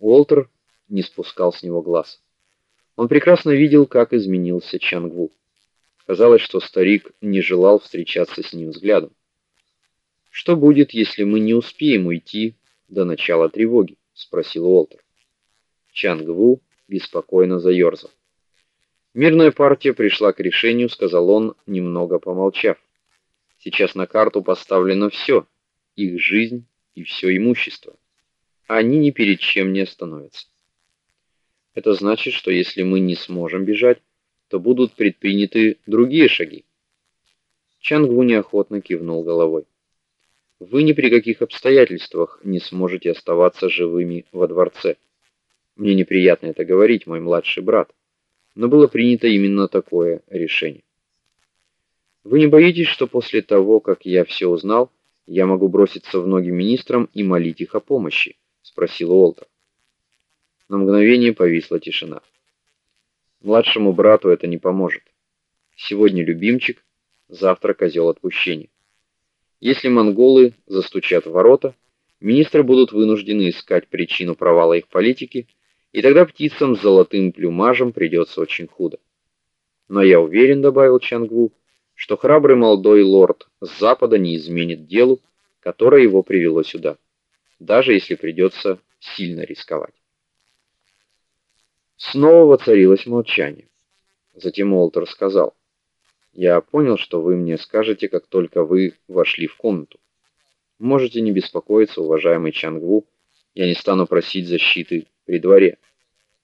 Уолтер не спускал с него глаз. Он прекрасно видел, как изменился Чангву. Казалось, что старик не желал встречаться с ним взглядом. Что будет, если мы не успеем уйти до начала тревоги, спросил Уолтер. Чангву беспокойно заерзал. Мирная партия пришла к решению, сказал он, немного помолчав. Сейчас на карту поставлено все: их жизнь и все имущество. Они ни перед чем не остановятся. Это значит, что если мы не сможем бежать, то будут предприняты другие шаги. Чангву неохотно кивнул головой. Вы ни при каких обстоятельствах не сможете оставаться живыми во дворце. Мне неприятно это говорить, мой младший брат, но было принято именно такое решение. Вы не боитесь, что после того, как я все узнал, я могу броситься в ноги министрам и молить их о помощи, спросил Уолтер. На мгновение повисла тишина. Младшему брату это не поможет. Сегодня любимчик, завтра козел отпущения. Если монголы застучат в ворота, министры будут вынуждены искать причину провала их политики, и тогда птицам с золотым плюмажем придется очень худо. Но я уверен, добавил Чангву, что храбрый молодой лорд с запада не изменит делу, которое его привело сюда, даже если придется сильно рисковать. Снова воцарилось молчание. Затем Уолтер сказал: "Я понял, что вы мне скажете, как только вы вошли в комнату. Можете не беспокоиться, уважаемый Чангву, я не стану просить защиты при дворе.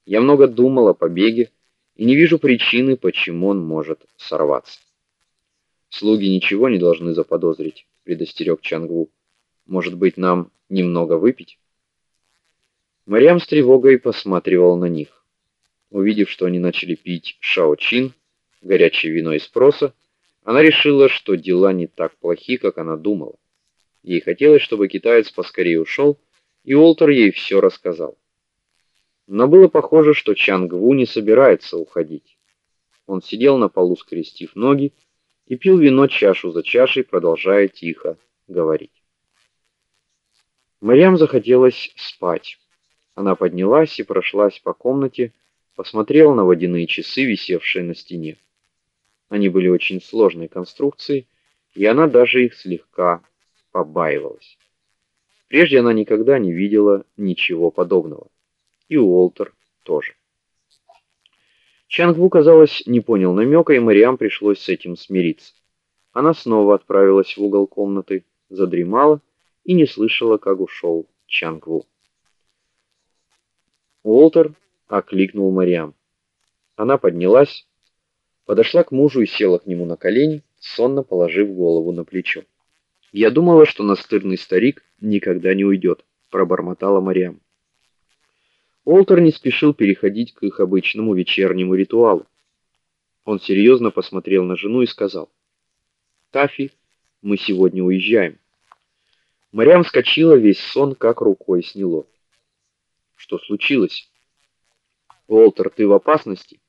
Я много думал о побеге и не вижу причины, почему он может сорваться. Слуги ничего не должны заподозрить", предостерег Чангву. "Может быть, нам немного выпить?" Марьям с тревогой посматривал на них. Увидев, что они начали пить шаочин, горячее вино из проса, она решила, что дела не так плохи, как она думала. Ей хотелось, чтобы китаец поскорее ушел, и Уолтер ей все рассказал. Но было похоже, что Чанг Ву не собирается уходить. Он сидел на полу, скрестив ноги, и пил вино чашу за чашей, продолжая тихо говорить. Марьям захотелось спать. Она поднялась и прошлась по комнате, посмотрел на водяные часы, висевшие на стене. Они были очень сложной конструкции, и она даже их слегка побаивалась. Прежде она никогда не видела ничего подобного. И Уолтер тоже. Чангву, казалось, не понял намека, и Мариам пришлось с этим смириться. Она снова отправилась в угол комнаты, задремала и не слышала, как ушел Чангву. Уолтер окликнул Мариам. Она поднялась, подошла к мужу и села к нему на колени, сонно положив голову на плечо. Я думала, что настырный старик никогда не уйдет», — пробормотала Мариам. Олтер не спешил переходить к их обычному вечернему ритуалу. Он серьезно посмотрел на жену и сказал: "Тафи, мы сегодня уезжаем". Мариам вскочила, весь сон как рукой сняло. Что случилось? Уолтер, ты в опасности?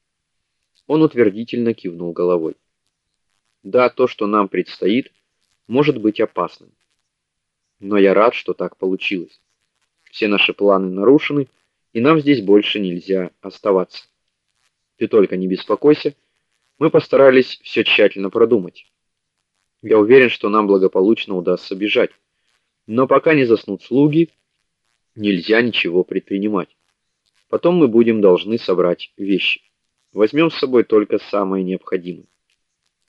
Он утвердительно кивнул головой. Да, то, что нам предстоит, может быть опасным. Но я рад, что так получилось. Все наши планы нарушены, и нам здесь больше нельзя оставаться. Ты только не беспокойся, мы постарались все тщательно продумать. Я уверен, что нам благополучно удастся бежать. Но пока не заснут слуги, нельзя ничего предпринимать. Потом мы будем должны собрать вещи. Возьмем с собой только самое необходимое.